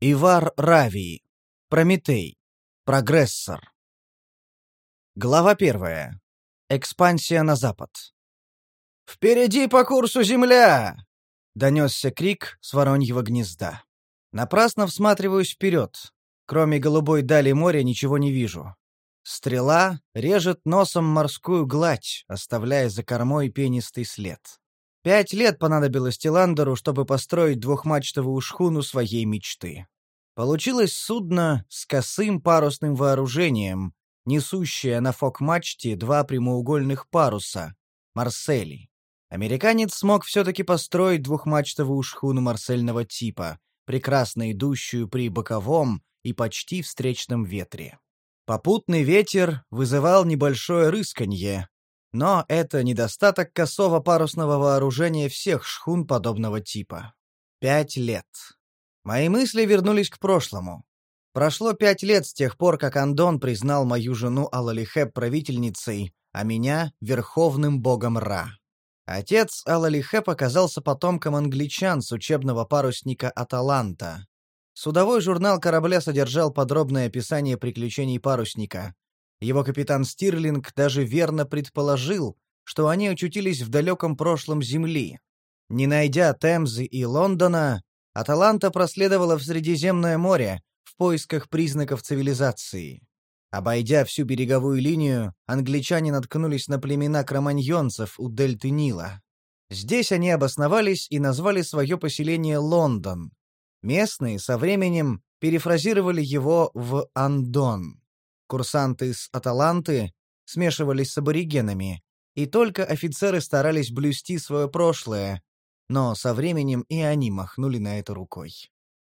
Ивар Рави. Прометей. Прогрессор. Глава первая. Экспансия на запад. «Впереди по курсу Земля!» — донесся крик с вороньего гнезда. Напрасно всматриваюсь вперед. Кроме голубой дали моря ничего не вижу. Стрела режет носом морскую гладь, оставляя за кормой пенистый след. Пять лет понадобилось Тиландеру, чтобы построить двухмачтовую шхуну своей мечты. Получилось судно с косым парусным вооружением, несущее на фок-мачте два прямоугольных паруса — Марсели. Американец смог все-таки построить двухмачтовую шхуну марсельного типа, прекрасно идущую при боковом и почти встречном ветре. Попутный ветер вызывал небольшое рысканье, но это недостаток косого парусного вооружения всех шхун подобного типа. Пять лет. Мои мысли вернулись к прошлому. Прошло пять лет с тех пор, как Андон признал мою жену Алалихеп правительницей, а меня — верховным богом Ра. Отец Алалихеп оказался потомком англичан с учебного парусника «Аталанта». Судовой журнал корабля содержал подробное описание приключений парусника, его капитан Стирлинг даже верно предположил, что они очутились в далеком прошлом Земли. Не найдя Темзы и Лондона, Аталанта проследовала в Средиземное море в поисках признаков цивилизации. Обойдя всю береговую линию, англичане наткнулись на племена кроманьонцев у дельты Нила. Здесь они обосновались и назвали свое поселение Лондон. Местные со временем перефразировали его в Андон. Курсанты с Аталанты смешивались с аборигенами, и только офицеры старались блюсти свое прошлое, но со временем и они махнули на это рукой.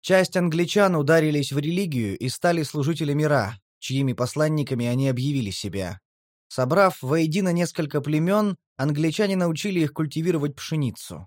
Часть англичан ударились в религию и стали служителями Ра, чьими посланниками они объявили себя. Собрав воедино несколько племен, англичане научили их культивировать пшеницу.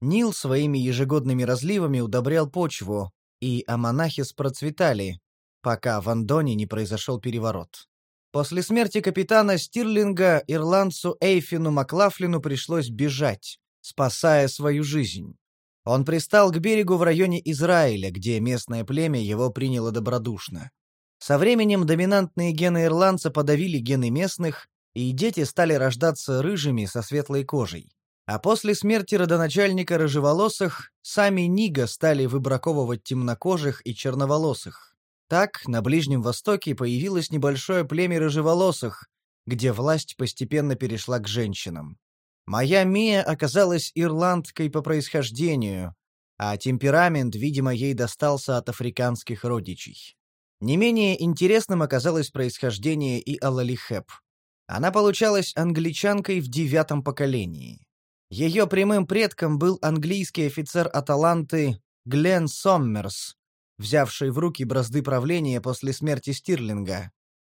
Нил своими ежегодными разливами удобрял почву, и амонахис процветали, пока в Андоне не произошел переворот. После смерти капитана Стирлинга ирландцу Эйфину Маклафлину пришлось бежать, спасая свою жизнь. Он пристал к берегу в районе Израиля, где местное племя его приняло добродушно. Со временем доминантные гены ирландца подавили гены местных, и дети стали рождаться рыжими со светлой кожей. А после смерти родоначальника рыжеволосых сами Нига стали выбраковывать темнокожих и черноволосых. Так, на Ближнем Востоке появилось небольшое племя рыжеволосых, где власть постепенно перешла к женщинам. Моя Мия оказалась ирландкой по происхождению, а темперамент, видимо, ей достался от африканских родичей. Не менее интересным оказалось происхождение и Алалихеп. Она получалась англичанкой в девятом поколении. Ее прямым предком был английский офицер Аталанты Глен Соммерс, взявший в руки бразды правления после смерти Стирлинга.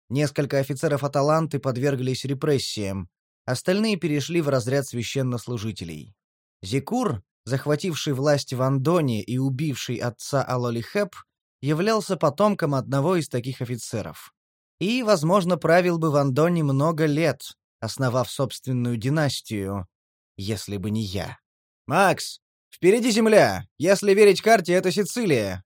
Несколько офицеров Аталанты подверглись репрессиям, остальные перешли в разряд священнослужителей. Зикур, захвативший власть в Андоне и убивший отца Алолихеп, являлся потомком одного из таких офицеров. И, возможно, правил бы в Андоне много лет, основав собственную династию, если бы не я. «Макс, впереди земля! Если верить карте, это Сицилия!»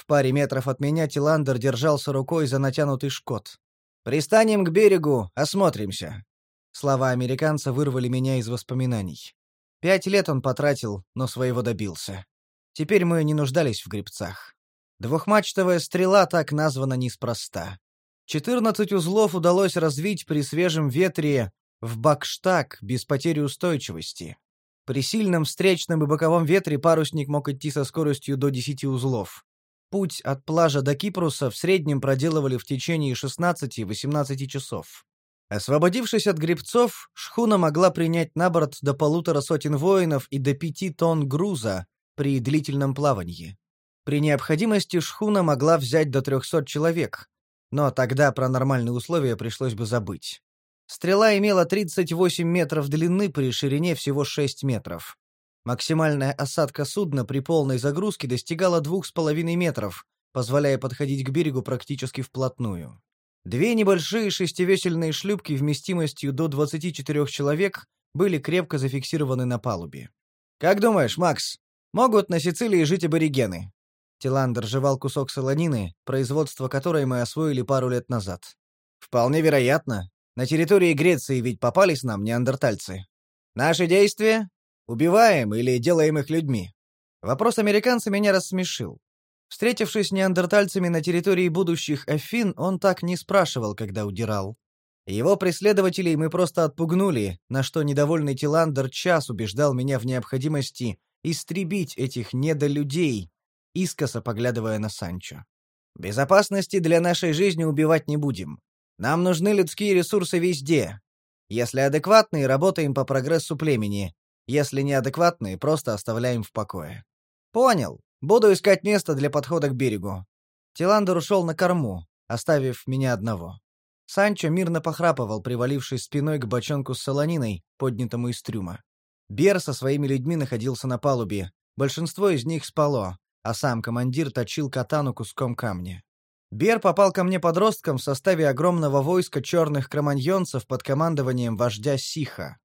В паре метров от меня Тиландер держался рукой за натянутый шкот. «Пристанем к берегу, осмотримся». Слова американца вырвали меня из воспоминаний. Пять лет он потратил, но своего добился. Теперь мы не нуждались в грибцах. Двухмачтовая стрела так названа неспроста. Четырнадцать узлов удалось развить при свежем ветре в бакштаг без потери устойчивости. При сильном встречном и боковом ветре парусник мог идти со скоростью до 10 узлов. Путь от плажа до Кипруса в среднем проделывали в течение 16-18 часов. Освободившись от гребцов, шхуна могла принять на борт до полутора сотен воинов и до пяти тонн груза при длительном плавании. При необходимости шхуна могла взять до 300 человек, но тогда про нормальные условия пришлось бы забыть. Стрела имела 38 метров длины при ширине всего 6 метров. Максимальная осадка судна при полной загрузке достигала двух с половиной метров, позволяя подходить к берегу практически вплотную. Две небольшие шестивесельные шлюпки вместимостью до 24 человек были крепко зафиксированы на палубе. «Как думаешь, Макс, могут на Сицилии жить аборигены?» Тиландер жевал кусок солонины, производство которой мы освоили пару лет назад. Вполне вероятно. На территории Греции ведь попались нам неандертальцы. Наши действия? Убиваем или делаем их людьми? Вопрос американца меня рассмешил. Встретившись с неандертальцами на территории будущих Афин, он так не спрашивал, когда удирал. Его преследователей мы просто отпугнули, на что недовольный Тиландер час убеждал меня в необходимости истребить этих недолюдей, искоса поглядывая на Санчо. «Безопасности для нашей жизни убивать не будем. Нам нужны людские ресурсы везде. Если адекватные, работаем по прогрессу племени. Если неадекватные, просто оставляем в покое». «Понял. Буду искать место для подхода к берегу». Тиландер ушел на корму, оставив меня одного. Санчо мирно похрапывал, привалившись спиной к бочонку с солониной, поднятому из трюма. Бер со своими людьми находился на палубе. Большинство из них спало, а сам командир точил катану куском камня. Бер попал ко мне подростком в составе огромного войска черных кроманьонцев под командованием вождя Сиха.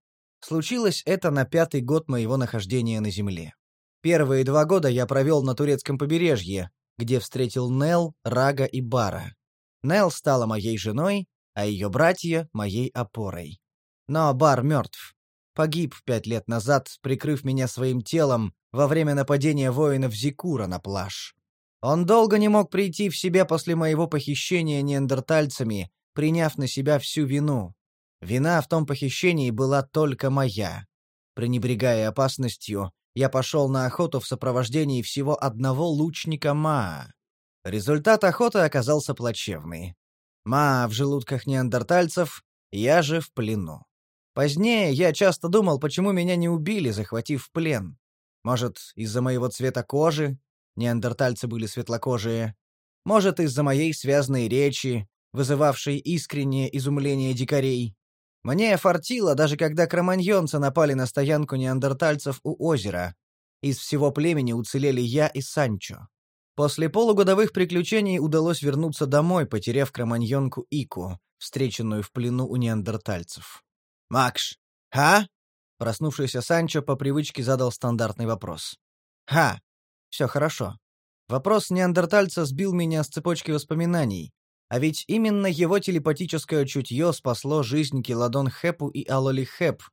Случилось это на пятый год моего нахождения на земле. Первые два года я провел на турецком побережье, где встретил Нел, Рага и Бара. Нел стала моей женой, а ее братья — моей опорой. Но Бар мертв. Погиб пять лет назад, прикрыв меня своим телом во время нападения воинов Зикура на плаж. Он долго не мог прийти в себя после моего похищения неандертальцами, приняв на себя всю вину. Вина в том похищении была только моя. Пренебрегая опасностью, я пошел на охоту в сопровождении всего одного лучника Маа. Результат охоты оказался плачевный. Ма в желудках неандертальцев, я же в плену. Позднее я часто думал, почему меня не убили, захватив в плен. Может, из-за моего цвета кожи, неандертальцы были светлокожие. Может, из-за моей связной речи, вызывавшей искреннее изумление дикарей. Мне фартило, даже когда кроманьонцы напали на стоянку неандертальцев у озера. Из всего племени уцелели я и Санчо. После полугодовых приключений удалось вернуться домой, потеряв кроманьонку Ику, встреченную в плену у неандертальцев. «Макш, а?» Проснувшийся Санчо по привычке задал стандартный вопрос. «Ха! Все хорошо. Вопрос неандертальца сбил меня с цепочки воспоминаний, а ведь именно его телепатическое чутье спасло жизнь Киладон Хэпу и Алоли Хэп,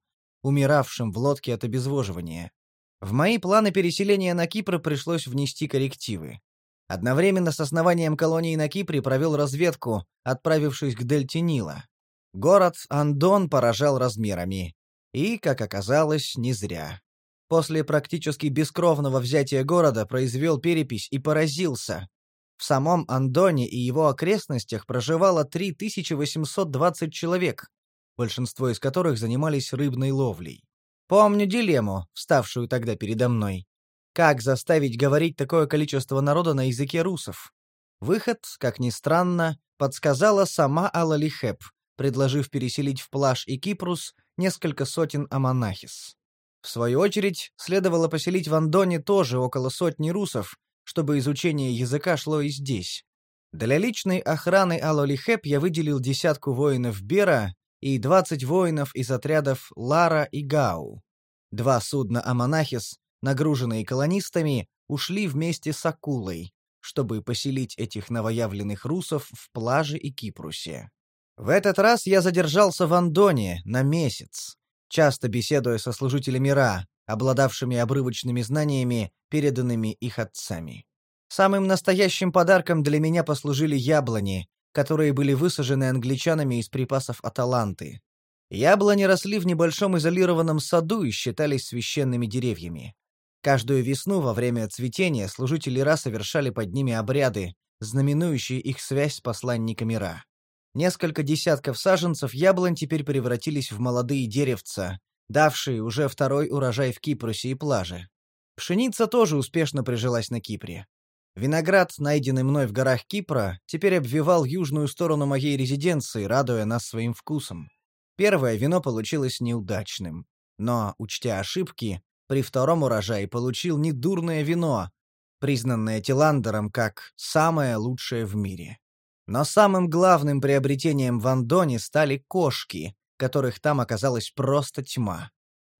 умиравшим в лодке от обезвоживания. В мои планы переселения на Кипр пришлось внести коррективы. Одновременно с основанием колонии на Кипре провел разведку, отправившись к дельте Нила. Город Андон поражал размерами. И, как оказалось, не зря. После практически бескровного взятия города произвел перепись и поразился. В самом Андоне и его окрестностях проживало 3820 человек, большинство из которых занимались рыбной ловлей. Помню дилемму, вставшую тогда передо мной. Как заставить говорить такое количество народа на языке русов? Выход, как ни странно, подсказала сама Алалихеп, предложив переселить в Плаж и Кипрус несколько сотен амонахис. В свою очередь, следовало поселить в Андоне тоже около сотни русов, чтобы изучение языка шло и здесь. Для личной охраны Алолихеп я выделил десятку воинов Бера и двадцать воинов из отрядов Лара и Гау. Два судна Амонахис нагруженные колонистами, ушли вместе с Акулой, чтобы поселить этих новоявленных русов в Плаже и Кипрусе. В этот раз я задержался в Андоне на месяц, часто беседуя со служителями Ра, обладавшими обрывочными знаниями, переданными их отцами. Самым настоящим подарком для меня послужили яблони, которые были высажены англичанами из припасов Аталанты. Яблони росли в небольшом изолированном саду и считались священными деревьями. Каждую весну во время цветения служители Ра совершали под ними обряды, знаменующие их связь с посланниками Ра. Несколько десятков саженцев яблонь теперь превратились в молодые деревца, давшие уже второй урожай в Кипрусе и плаже. Пшеница тоже успешно прижилась на Кипре. Виноград, найденный мной в горах Кипра, теперь обвивал южную сторону моей резиденции, радуя нас своим вкусом. Первое вино получилось неудачным. Но, учтя ошибки, при втором урожае получил недурное вино, признанное Тиландером как самое лучшее в мире. Но самым главным приобретением в Андоне стали кошки, которых там оказалась просто тьма.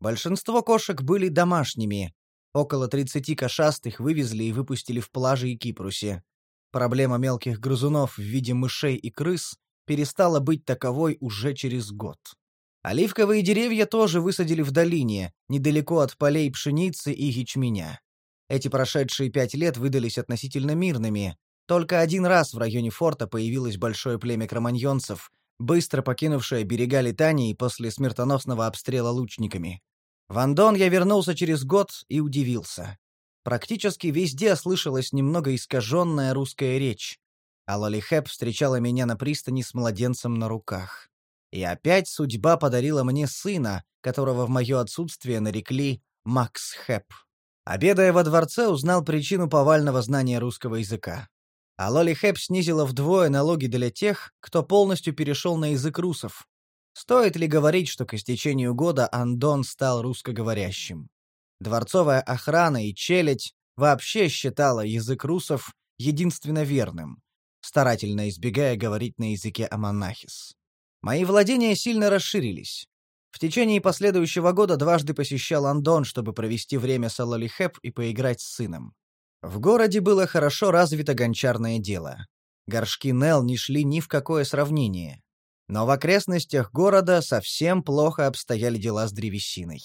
Большинство кошек были домашними, Около 30 кошастых вывезли и выпустили в плаже и Кипрусе. Проблема мелких грызунов в виде мышей и крыс перестала быть таковой уже через год. Оливковые деревья тоже высадили в долине, недалеко от полей пшеницы и ячменя. Эти прошедшие пять лет выдались относительно мирными. Только один раз в районе форта появилось большое племя кроманьонцев, быстро покинувшее берега Литании после смертоносного обстрела лучниками. В Андон я вернулся через год и удивился. Практически везде слышалась немного искаженная русская речь, а Лолихеп встречала меня на пристани с младенцем на руках. И опять судьба подарила мне сына, которого в мое отсутствие нарекли Макс Хэп. Обедая во дворце, узнал причину повального знания русского языка. А Лоли Хэп снизила вдвое налоги для тех, кто полностью перешел на язык русов. Стоит ли говорить, что к истечению года Андон стал русскоговорящим? Дворцовая охрана и челядь вообще считала язык русов единственно верным, старательно избегая говорить на языке аманахис. Мои владения сильно расширились. В течение последующего года дважды посещал Андон, чтобы провести время с Алолихеп и поиграть с сыном. В городе было хорошо развито гончарное дело. Горшки Нел не шли ни в какое сравнение. Но в окрестностях города совсем плохо обстояли дела с древесиной.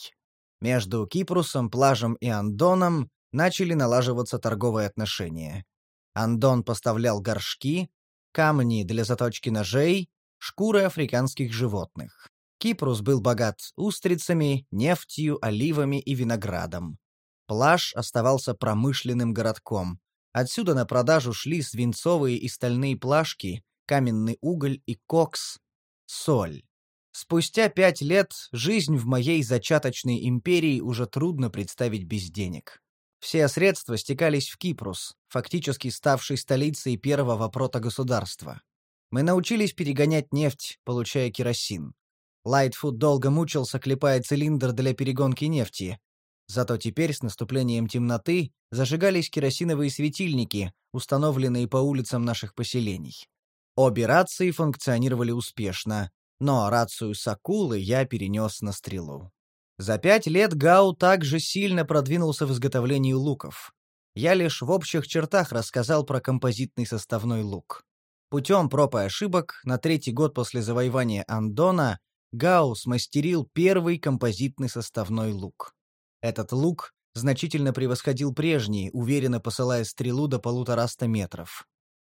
Между Кипрусом, Плажем и Андоном начали налаживаться торговые отношения. Андон поставлял горшки, камни для заточки ножей, шкуры африканских животных. Кипрус был богат устрицами, нефтью, оливами и виноградом. Плаж оставался промышленным городком. Отсюда на продажу шли свинцовые и стальные плашки, каменный уголь и кокс, соль. Спустя пять лет жизнь в моей зачаточной империи уже трудно представить без денег. Все средства стекались в Кипрус, фактически ставший столицей первого протогосударства. Мы научились перегонять нефть, получая керосин. Лайтфуд долго мучился, клепая цилиндр для перегонки нефти. Зато теперь, с наступлением темноты, зажигались керосиновые светильники, установленные по улицам наших поселений. Обе рации функционировали успешно, но рацию Сакулы я перенес на стрелу. За пять лет Гау также сильно продвинулся в изготовлении луков. Я лишь в общих чертах рассказал про композитный составной лук. Путем проб и ошибок на третий год после завоевания Андона Гаус мастерил первый композитный составной лук. Этот лук значительно превосходил прежний, уверенно посылая стрелу до полутораста метров.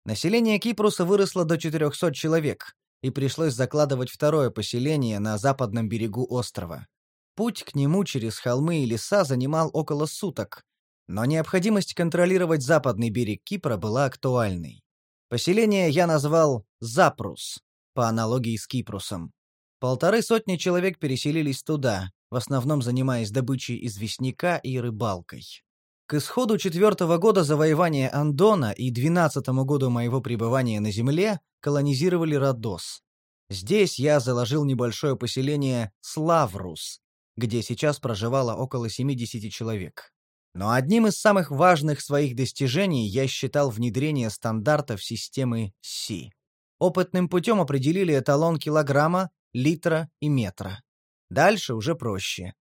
Население Кипруса выросло до 400 человек, и пришлось закладывать второе поселение на западном берегу острова. Путь к нему через холмы и леса занимал около суток, но необходимость контролировать западный берег Кипра была актуальной. Поселение я назвал Запрус, по аналогии с Кипрусом. Полторы сотни человек переселились туда, в основном занимаясь добычей известняка и рыбалкой. К исходу четвертого года завоевания Андона и двенадцатому году моего пребывания на земле колонизировали Родос. Здесь я заложил небольшое поселение Славрус, где сейчас проживало около 70 человек. Но одним из самых важных своих достижений я считал внедрение стандартов системы Си. Опытным путем определили эталон килограмма, литра и метра. Дальше уже проще.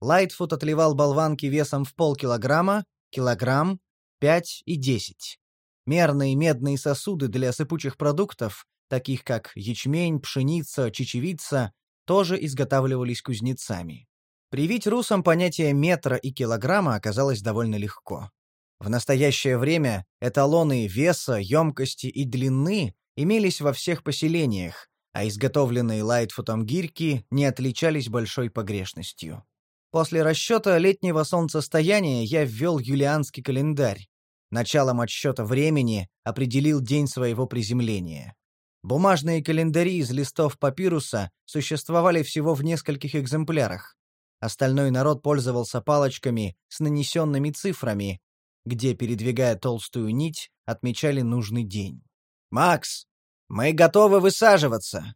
Лайтфуд отливал болванки весом в полкилограмма, килограмм, 5 и 10. Мерные медные сосуды для сыпучих продуктов, таких как ячмень, пшеница, чечевица, тоже изготавливались кузнецами. Привить русам понятие метра и килограмма оказалось довольно легко. В настоящее время эталоны веса, емкости и длины имелись во всех поселениях, а изготовленные Лайтфутом гирьки не отличались большой погрешностью. После расчета летнего солнцестояния я ввел юлианский календарь. Началом отсчета времени определил день своего приземления. Бумажные календари из листов папируса существовали всего в нескольких экземплярах. Остальной народ пользовался палочками с нанесенными цифрами, где, передвигая толстую нить, отмечали нужный день. «Макс, мы готовы высаживаться!»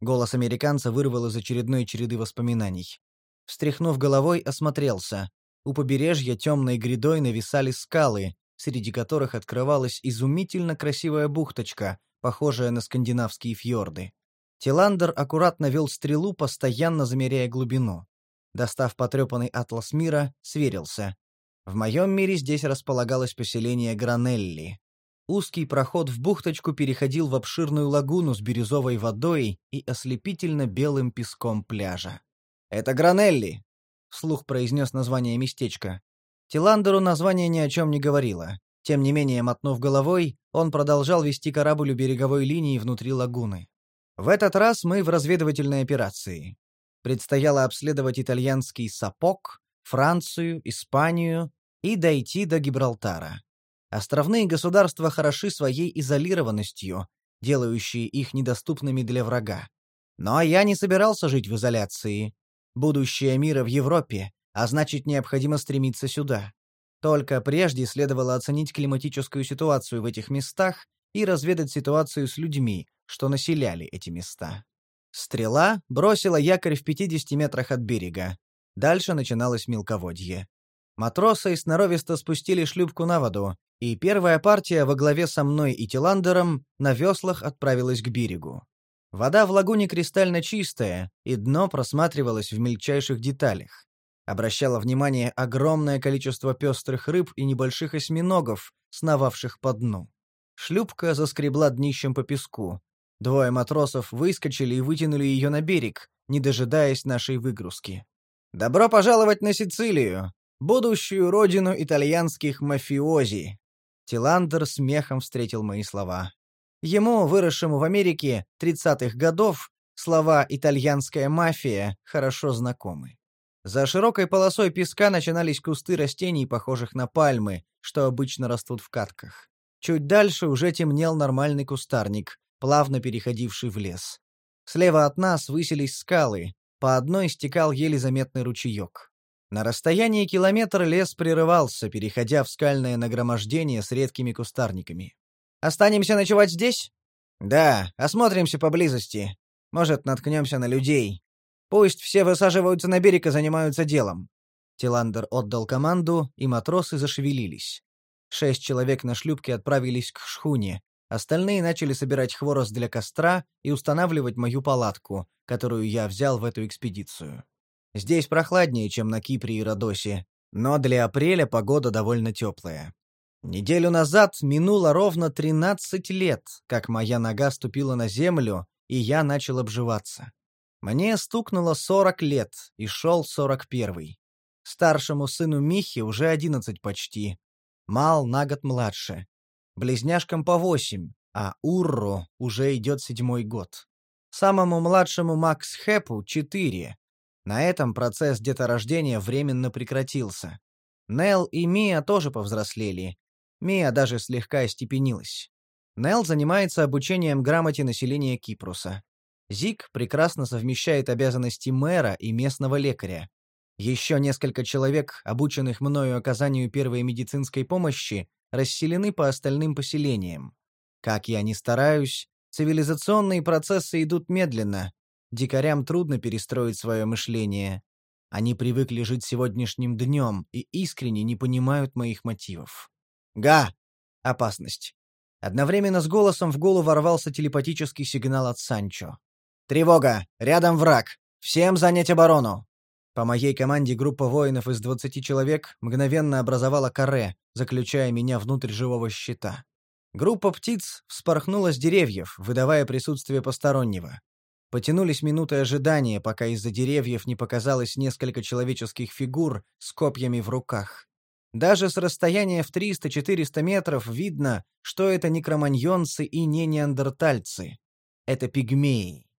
Голос американца вырвал из очередной череды воспоминаний. Встряхнув головой, осмотрелся. У побережья темной грядой нависали скалы, среди которых открывалась изумительно красивая бухточка, похожая на скандинавские фьорды. Тиландер аккуратно вел стрелу, постоянно замеряя глубину. Достав потрепанный атлас мира, сверился. В моем мире здесь располагалось поселение Гранелли. Узкий проход в бухточку переходил в обширную лагуну с бирюзовой водой и ослепительно белым песком пляжа. «Это Гранелли!» — вслух произнес название местечка. Тиландеру название ни о чем не говорило. Тем не менее, мотнув головой, он продолжал вести корабль у береговой линии внутри лагуны. В этот раз мы в разведывательной операции. Предстояло обследовать итальянский Сапог, Францию, Испанию и дойти до Гибралтара. Островные государства хороши своей изолированностью, делающей их недоступными для врага. Но я не собирался жить в изоляции. Будущее мира в Европе, а значит, необходимо стремиться сюда. Только прежде следовало оценить климатическую ситуацию в этих местах и разведать ситуацию с людьми, что населяли эти места. Стрела бросила якорь в 50 метрах от берега. Дальше начиналось мелководье. Матросы сноровисто спустили шлюпку на воду, и первая партия во главе со мной и Тиландером на веслах отправилась к берегу. Вода в лагуне кристально чистая, и дно просматривалось в мельчайших деталях. Обращало внимание огромное количество пестрых рыб и небольших осьминогов, сновавших по дну. Шлюпка заскребла днищем по песку. Двое матросов выскочили и вытянули ее на берег, не дожидаясь нашей выгрузки. «Добро пожаловать на Сицилию, будущую родину итальянских мафиози!» Тиландер смехом встретил мои слова. Ему, выросшему в Америке 30-х годов, слова «итальянская мафия» хорошо знакомы. За широкой полосой песка начинались кусты растений, похожих на пальмы, что обычно растут в катках. Чуть дальше уже темнел нормальный кустарник, плавно переходивший в лес. Слева от нас высились скалы, по одной стекал еле заметный ручеек. На расстоянии километра лес прерывался, переходя в скальное нагромождение с редкими кустарниками. «Останемся ночевать здесь?» «Да, осмотримся поблизости. Может, наткнемся на людей. Пусть все высаживаются на берег и занимаются делом». Тиландер отдал команду, и матросы зашевелились. Шесть человек на шлюпке отправились к шхуне. Остальные начали собирать хворост для костра и устанавливать мою палатку, которую я взял в эту экспедицию. Здесь прохладнее, чем на Кипре и Родосе, но для апреля погода довольно теплая. Неделю назад минуло ровно 13 лет, как моя нога ступила на землю, и я начал обживаться. Мне стукнуло сорок лет, и шел сорок первый. Старшему сыну Михе уже одиннадцать почти. Мал на год младше. Близняшкам по восемь, а Урро уже идет седьмой год. Самому младшему Макс Хэпу четыре. На этом процесс деторождения временно прекратился. Нел и Мия тоже повзрослели. Мия даже слегка остепенилась. Нел занимается обучением грамоте населения Кипруса. Зик прекрасно совмещает обязанности мэра и местного лекаря. Еще несколько человек, обученных мною оказанию первой медицинской помощи, расселены по остальным поселениям. Как я ни стараюсь, цивилизационные процессы идут медленно. Дикарям трудно перестроить свое мышление. Они привыкли жить сегодняшним днем и искренне не понимают моих мотивов. Га! Опасность. Одновременно с голосом в голову ворвался телепатический сигнал от Санчо. «Тревога! Рядом враг! Всем занять оборону!» По моей команде группа воинов из 20 человек мгновенно образовала каре, заключая меня внутрь живого щита. Группа птиц вспорхнула с деревьев, выдавая присутствие постороннего. Потянулись минуты ожидания, пока из-за деревьев не показалось несколько человеческих фигур с копьями в руках. Даже с расстояния в 300-400 метров видно, что это не кроманьонцы и не неандертальцы. Это пигмеи.